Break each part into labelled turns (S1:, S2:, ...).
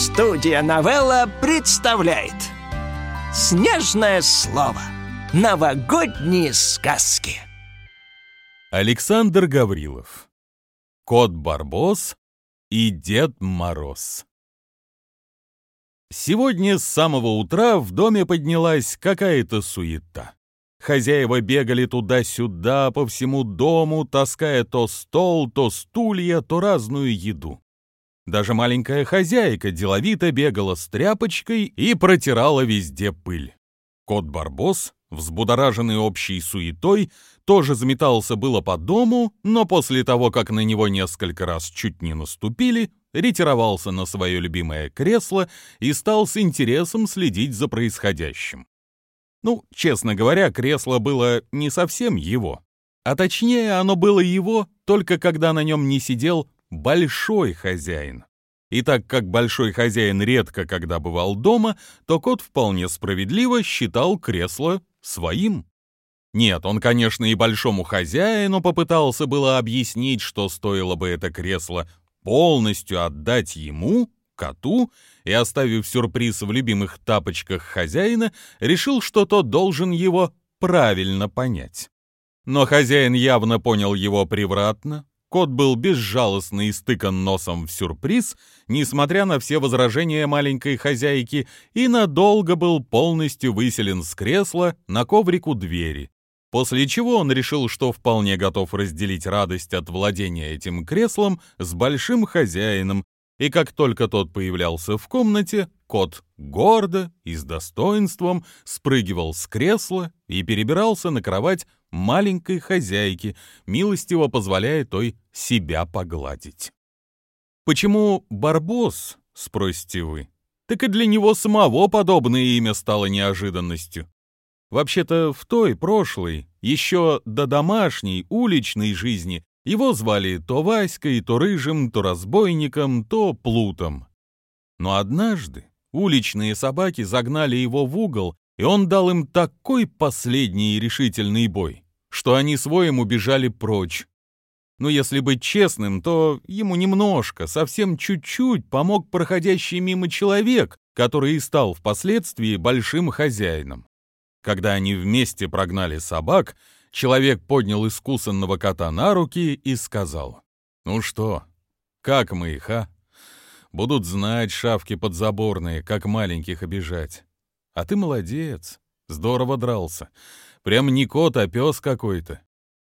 S1: Студия «Новелла» представляет Снежное слово Новогодние сказки
S2: Александр Гаврилов Кот Барбос и Дед Мороз Сегодня с самого утра в доме поднялась какая-то суета. Хозяева бегали туда-сюда по всему дому, таская то стол, то стулья, то разную еду. Даже маленькая хозяйка деловито бегала с тряпочкой и протирала везде пыль. Кот Барбос, взбудораженный общей суетой, тоже заметался было по дому, но после того, как на него несколько раз чуть не наступили, ретировался на свое любимое кресло и стал с интересом следить за происходящим. Ну, честно говоря, кресло было не совсем его. А точнее, оно было его, только когда на нем не сидел большой хозяин. И так как большой хозяин редко когда бывал дома, то кот вполне справедливо считал кресло своим. Нет, он, конечно, и большому хозяину попытался было объяснить, что стоило бы это кресло полностью отдать ему, коту, и, оставив сюрприз в любимых тапочках хозяина, решил, что тот должен его правильно понять. Но хозяин явно понял его превратно, Кот был безжалостно истыкан носом в сюрприз, несмотря на все возражения маленькой хозяйки, и надолго был полностью выселен с кресла на коврик у двери. После чего он решил, что вполне готов разделить радость от владения этим креслом с большим хозяином, и как только тот появлялся в комнате, кот гордо и с достоинством спрыгивал с кресла и перебирался на кровать маленькой хозяйки, милостиво позволяя той себя погладить. Почему Барбос, спросите вы? Так и для него самого подобное имя стало неожиданностью. Вообще-то в той прошлой, еще до домашней, уличной жизни, его звали то Васькой, то Рыжим, то Разбойником, то Плутом. Но однажды уличные собаки загнали его в угол и он дал им такой последний и решительный бой, что они своим убежали прочь. Но если быть честным, то ему немножко, совсем чуть-чуть помог проходящий мимо человек, который и стал впоследствии большим хозяином. Когда они вместе прогнали собак, человек поднял искусанного кота на руки и сказал, «Ну что, как мы их, а? Будут знать шавки подзаборные, как маленьких обижать. А ты молодец, здорово дрался. Прям не кот, а пес какой-то.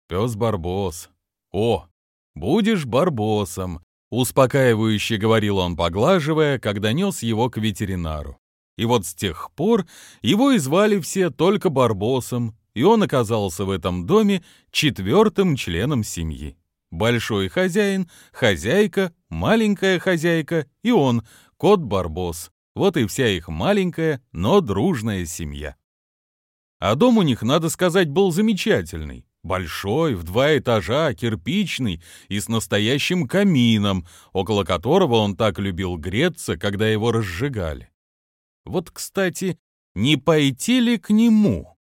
S2: Пес-барбос. О, будешь барбосом, успокаивающе говорил он, поглаживая, когда нес его к ветеринару. И вот с тех пор его и звали все только барбосом, и он оказался в этом доме четвертым членом семьи. Большой хозяин, хозяйка, маленькая хозяйка и он, кот-барбос. Вот и вся их маленькая, но дружная семья. А дом у них, надо сказать, был замечательный. Большой, в два этажа, кирпичный и с настоящим камином, около которого он так любил греться, когда его разжигали. Вот, кстати, не пойти ли к нему?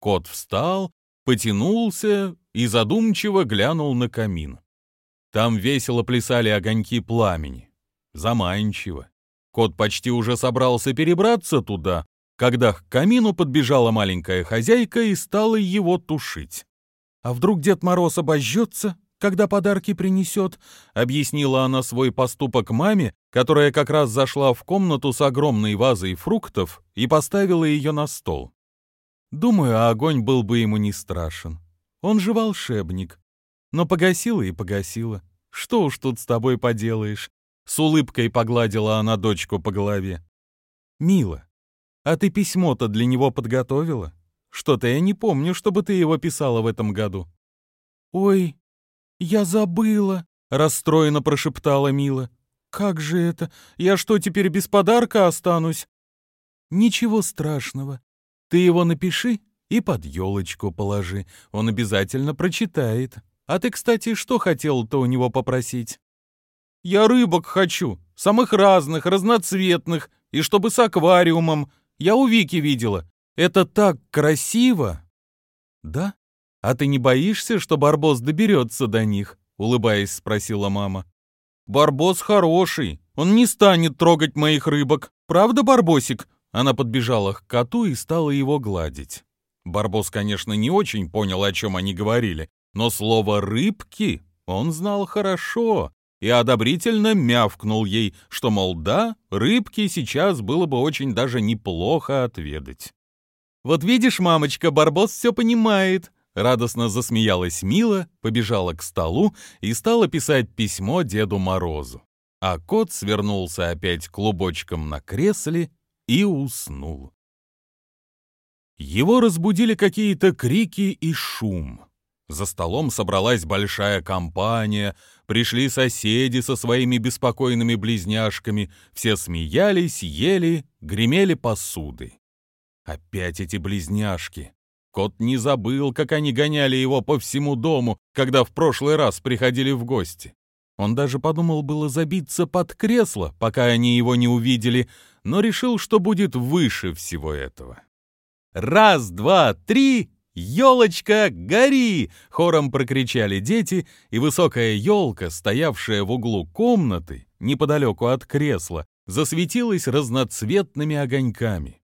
S2: Кот встал, потянулся и задумчиво глянул на камин. Там весело плясали огоньки пламени. Заманчиво. Кот почти уже собрался перебраться туда, когда к камину подбежала маленькая хозяйка и стала его тушить. «А вдруг Дед Мороз обожжется, когда подарки принесет?» — объяснила она свой поступок маме, которая как раз зашла в комнату с огромной вазой фруктов и поставила ее на стол. Думаю, огонь был бы ему не страшен. Он же волшебник. Но погасила и погасила. Что уж тут с тобой поделаешь? С улыбкой погладила она дочку по голове. «Мила, а ты письмо-то для него подготовила? Что-то я не помню, чтобы ты его писала в этом году». «Ой, я забыла», — расстроенно прошептала Мила. «Как же это? Я что, теперь без подарка останусь?» «Ничего страшного. Ты его напиши и под елочку положи. Он обязательно прочитает. А ты, кстати, что хотел-то у него попросить?» Я рыбок хочу, самых разных, разноцветных, и чтобы с аквариумом. Я у Вики видела. Это так красиво!» «Да? А ты не боишься, что Барбос доберется до них?» — улыбаясь, спросила мама. Барбос хороший, он не станет трогать моих рыбок. Правда, Барбосик?» Она подбежала к коту и стала его гладить. Барбос, конечно, не очень понял, о чем они говорили, но слово «рыбки» он знал хорошо и одобрительно мявкнул ей, что, мол, да, рыбки сейчас было бы очень даже неплохо отведать. «Вот видишь, мамочка, Барбос все понимает», Радостно засмеялась Мила, побежала к столу и стала писать письмо Деду Морозу. А кот свернулся опять клубочком на кресле и уснул. Его разбудили какие-то крики и шум. За столом собралась большая компания, пришли соседи со своими беспокойными близняшками, все смеялись, ели, гремели посуды. Опять эти близняшки. Кот не забыл, как они гоняли его по всему дому, когда в прошлый раз приходили в гости. Он даже подумал было забиться под кресло, пока они его не увидели, но решил, что будет выше всего этого. «Раз, два, три! Елочка, гори!» — хором прокричали дети, и высокая елка, стоявшая в углу комнаты, неподалеку от кресла, засветилась разноцветными огоньками.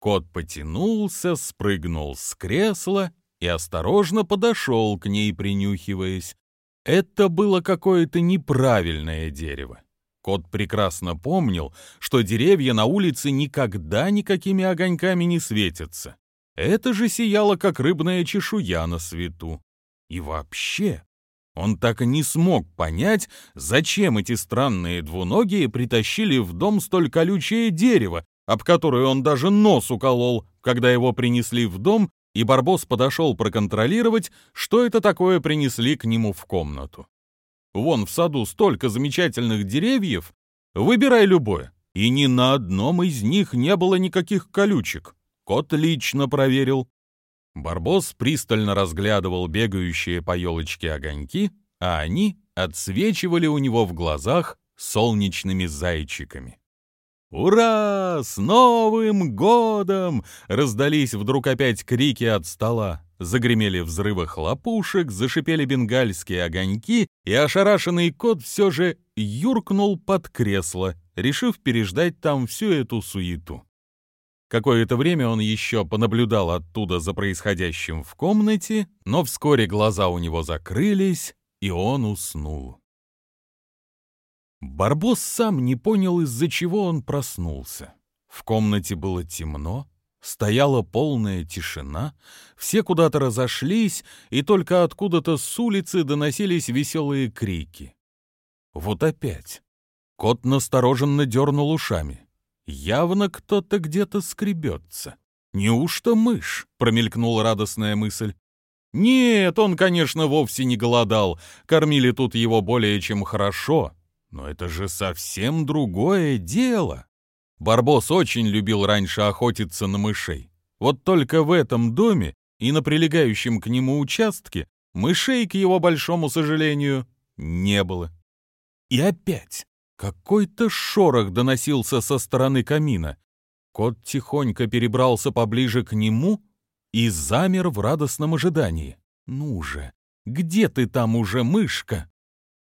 S2: Кот потянулся, спрыгнул с кресла и осторожно подошел к ней, принюхиваясь. Это было какое-то неправильное дерево. Кот прекрасно помнил, что деревья на улице никогда никакими огоньками не светятся. Это же сияло, как рыбная чешуя на свету. И вообще, он так и не смог понять, зачем эти странные двуногие притащили в дом столь колючее дерево, об которое он даже нос уколол, когда его принесли в дом, и Барбос подошел проконтролировать, что это такое принесли к нему в комнату. Вон в саду столько замечательных деревьев. Выбирай любое. И ни на одном из них не было никаких колючек. Кот лично проверил. Барбос пристально разглядывал бегающие по елочке огоньки, а они отсвечивали у него в глазах солнечными зайчиками. «Ура! С Новым годом!» — раздались вдруг опять крики от стола. Загремели взрывы хлопушек, зашипели бенгальские огоньки, и ошарашенный кот все же юркнул под кресло, решив переждать там всю эту суету. Какое-то время он еще понаблюдал оттуда за происходящим в комнате, но вскоре глаза у него закрылись, и он уснул. Барбос сам не понял, из-за чего он проснулся. В комнате было темно, Стояла полная тишина, все куда-то разошлись, и только откуда-то с улицы доносились веселые крики. Вот опять. Кот настороженно дернул ушами. Явно кто-то где-то скребется. «Неужто мышь?» — промелькнула радостная мысль. «Нет, он, конечно, вовсе не голодал. Кормили тут его более чем хорошо. Но это же совсем другое дело. Барбос очень любил раньше охотиться на мышей. Вот только в этом доме и на прилегающем к нему участке мышей, к его большому сожалению, не было. И опять какой-то шорох доносился со стороны камина. Кот тихонько перебрался поближе к нему и замер в радостном ожидании. «Ну же, где ты там уже, мышка?»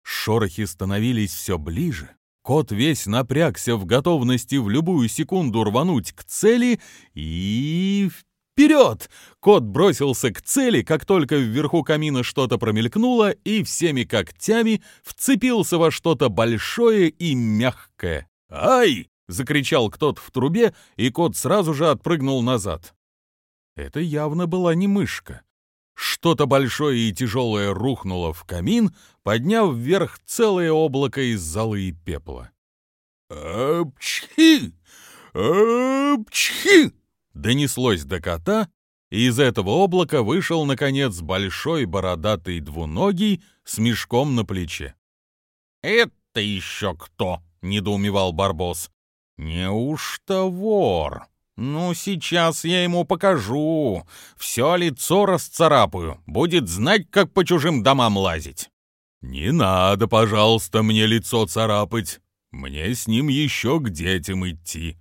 S2: Шорохи становились все ближе, Кот весь напрягся в готовности в любую секунду рвануть к цели и... Вперед! Кот бросился к цели, как только вверху камина что-то промелькнуло, и всеми когтями вцепился во что-то большое и мягкое. «Ай!» — закричал кто-то в трубе, и кот сразу же отпрыгнул назад. Это явно была не мышка. Что-то большое и тяжелое рухнуло в камин, подняв вверх целое облако из золы и пепла. «Апчхи! Апчхи!» Донеслось до кота, и из этого облака вышел, наконец, большой бородатый двуногий с мешком на плече. «Это еще кто?» — недоумевал Барбос. «Неужто вор?» «Ну, сейчас я ему покажу. Все лицо расцарапаю. Будет знать, как по чужим домам лазить». «Не надо, пожалуйста, мне лицо царапать. Мне с ним еще к детям идти.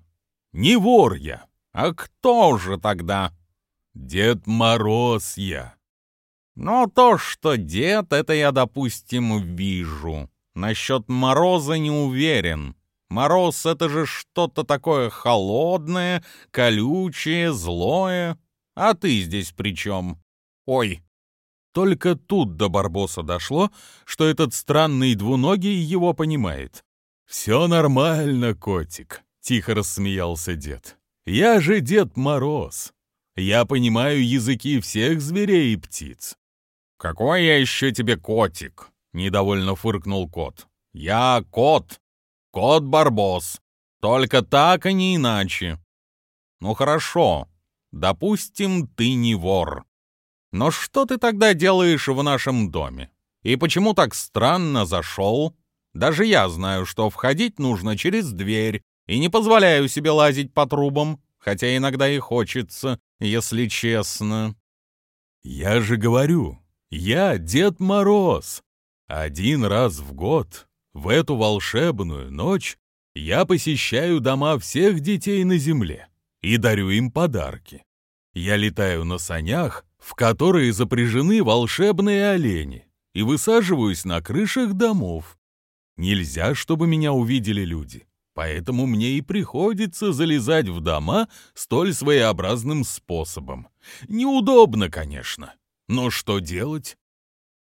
S2: Не вор я. А кто же тогда?» «Дед Мороз я». «Ну, то, что дед, это я, допустим, вижу. Насчет мороза не уверен. Мороз — это же что-то такое холодное, колючее, злое. А ты здесь при чем? Ой!» Только тут до Барбоса дошло, что этот странный двуногий его понимает. «Все нормально, котик», — тихо рассмеялся дед. «Я же Дед Мороз. Я понимаю языки всех зверей и птиц». «Какой я еще тебе котик?» — недовольно фыркнул кот. «Я кот, кот Барбос. Только так, а не иначе». «Ну хорошо, допустим, ты не вор. Но что ты тогда делаешь в нашем доме? И почему так странно зашел? Даже я знаю, что входить нужно через дверь, и не позволяю себе лазить по трубам, хотя иногда и хочется, если честно. Я же говорю, я Дед Мороз. Один раз в год, в эту волшебную ночь, я посещаю дома всех детей на земле и дарю им подарки. Я летаю на санях, в которые запряжены волшебные олени, и высаживаюсь на крышах домов. Нельзя, чтобы меня увидели люди, поэтому мне и приходится залезать в дома столь своеобразным способом. Неудобно, конечно, но что делать?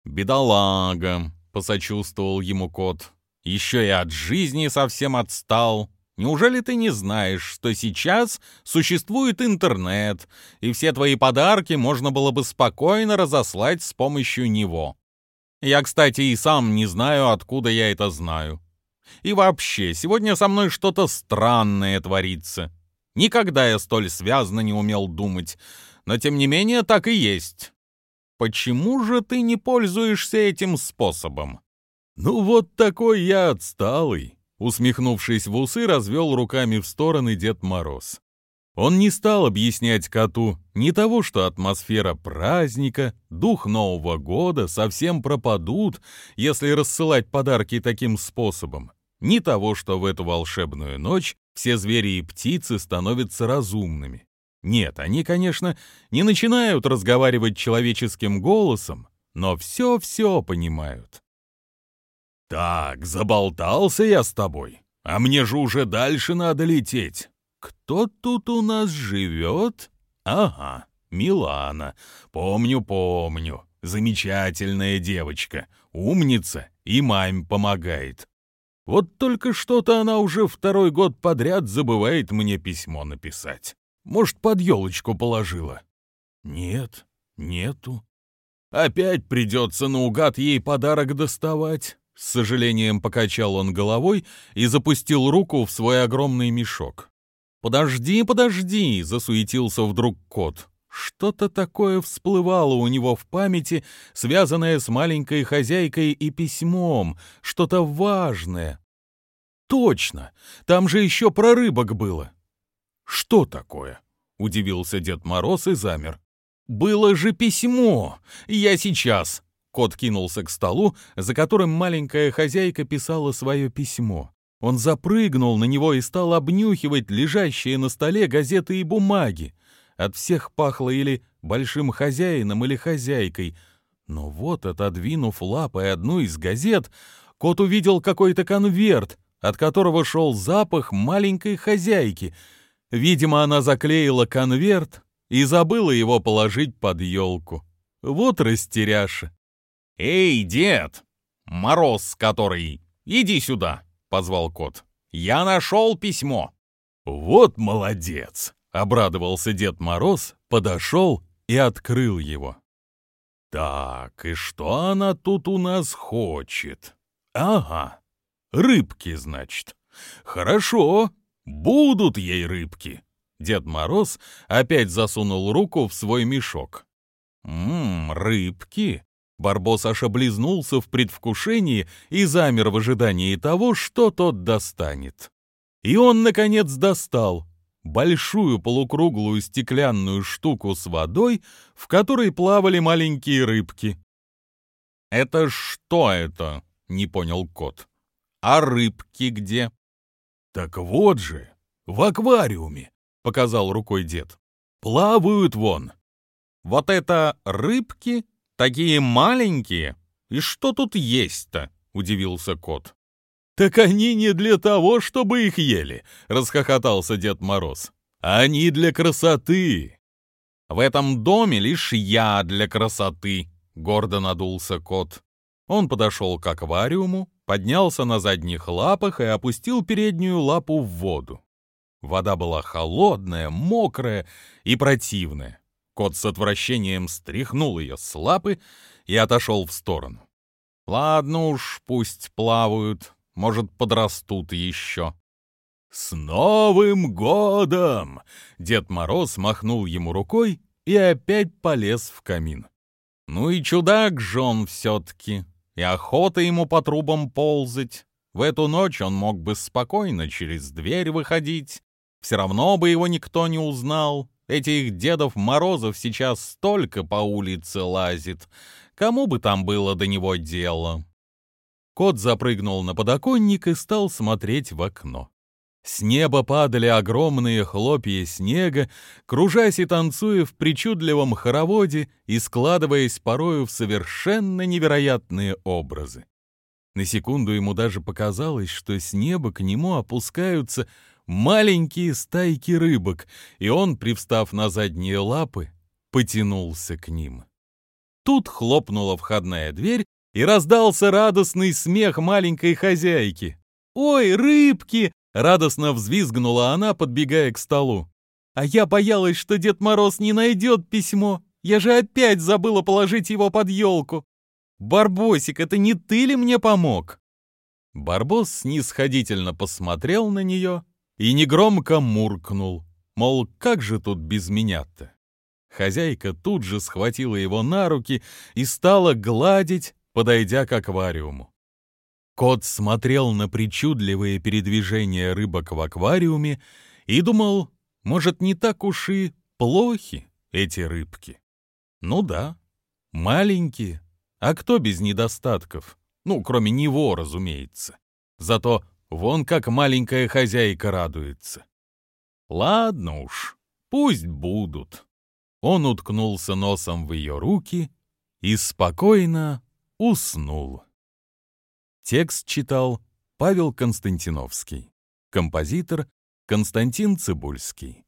S2: «Бедолага», — посочувствовал ему кот, — «еще и от жизни совсем отстал». Неужели ты не знаешь, что сейчас существует интернет, и все твои подарки можно было бы спокойно разослать с помощью него? Я, кстати, и сам не знаю, откуда я это знаю. И вообще, сегодня со мной что-то странное творится. Никогда я столь связно не умел думать, но тем не менее так и есть. Почему же ты не пользуешься этим способом? Ну вот такой я отсталый. Усмехнувшись в усы, развел руками в стороны Дед Мороз. Он не стал объяснять коту ни того, что атмосфера праздника, дух Нового года совсем пропадут, если рассылать подарки таким способом, ни того, что в эту волшебную ночь все звери и птицы становятся разумными. Нет, они, конечно, не начинают разговаривать человеческим голосом, но все-все понимают. «Так, заболтался я с тобой, а мне же уже дальше надо лететь. Кто тут у нас живет? Ага, Милана. Помню, помню. Замечательная девочка, умница и маме помогает. Вот только что-то она уже второй год подряд забывает мне письмо написать. Может, под елочку положила? Нет, нету. Опять придется наугад ей подарок доставать. С сожалением покачал он головой и запустил руку в свой огромный мешок. «Подожди, подожди!» — засуетился вдруг кот. Что-то такое всплывало у него в памяти, связанное с маленькой хозяйкой и письмом, что-то важное. Точно, там же еще про рыбок было. Что такое? Удивился Дед Мороз и замер. Было же письмо. Я сейчас. Кот кинулся к столу, за которым маленькая хозяйка писала свое письмо. Он запрыгнул на него и стал обнюхивать лежащие на столе газеты и бумаги. От всех пахло или большим хозяином, или хозяйкой. Но вот, отодвинув лапой одну из газет, кот увидел какой-то конверт, от которого шел запах маленькой хозяйки. Видимо, она заклеила конверт и забыла его положить под елку. Вот растеряша. «Эй, дед! Мороз который! Иди сюда!» — позвал кот. «Я нашел письмо!» «Вот молодец!» — обрадовался Дед Мороз, подошел и открыл его. «Так, и что она тут у нас хочет? Ага, рыбки, значит. Хорошо, будут ей рыбки!» Дед Мороз опять засунул руку в свой мешок. «Ммм, рыбки!» Барбос аж облизнулся в предвкушении и замер в ожидании того, что тот достанет. И он, наконец, достал большую полукруглую стеклянную штуку с водой, в которой плавали маленькие рыбки. «Это что это?» — не понял кот. «А рыбки где?» «Так вот же, в аквариуме», — показал рукой дед. «Плавают вон». «Вот это рыбки?» Такие маленькие? И что тут есть-то? — удивился кот. «Так они не для того, чтобы их ели», — расхохотался Дед Мороз. «Они для красоты». «В этом доме лишь я для красоты», — гордо надулся кот. Он подошел к аквариуму, поднялся на задних лапах и опустил переднюю лапу в воду. Вода была холодная, мокрая и противная. Кот с отвращением стряхнул ее с лапы и отошел в сторону. «Ладно уж, пусть плавают, может, подрастут еще». «С Новым годом!» Дед Мороз махнул ему рукой и опять полез в камин. Ну и чудак же он все-таки, и охота ему по трубам ползать. В эту ночь он мог бы спокойно через дверь выходить, все равно бы его никто не узнал. Этих Дедов Морозов сейчас столько по улице лазит. Кому бы там было до него дело? Кот запрыгнул на подоконник и стал смотреть в окно. С неба падали огромные хлопья снега, кружась и танцуя в причудливом хороводе и складываясь порою в совершенно невероятные образы. На секунду ему даже показалось, что с неба к нему опускаются маленькие стайки рыбок, и он, привстав на задние лапы, потянулся к ним. Тут хлопнула входная дверь, и раздался радостный смех маленькой хозяйки. «Ой, рыбки!» — радостно взвизгнула она, подбегая к столу. «А я боялась, что Дед Мороз не найдет письмо. Я же опять забыла положить его под елку. Барбосик, это не ты ли мне помог?» Барбос снисходительно посмотрел на нее и негромко муркнул, мол, как же тут без меня-то? Хозяйка тут же схватила его на руки и стала гладить, подойдя к аквариуму. Кот смотрел на причудливые передвижения рыбок в аквариуме и думал, может, не так уж и плохи эти рыбки. Ну да, маленькие, а кто без недостатков? Ну, кроме него, разумеется. Зато Вон как маленькая хозяйка радуется. Ладно уж, пусть будут. Он уткнулся носом в ее руки и спокойно уснул. Текст читал Павел Константиновский. Композитор Константин Цибульский.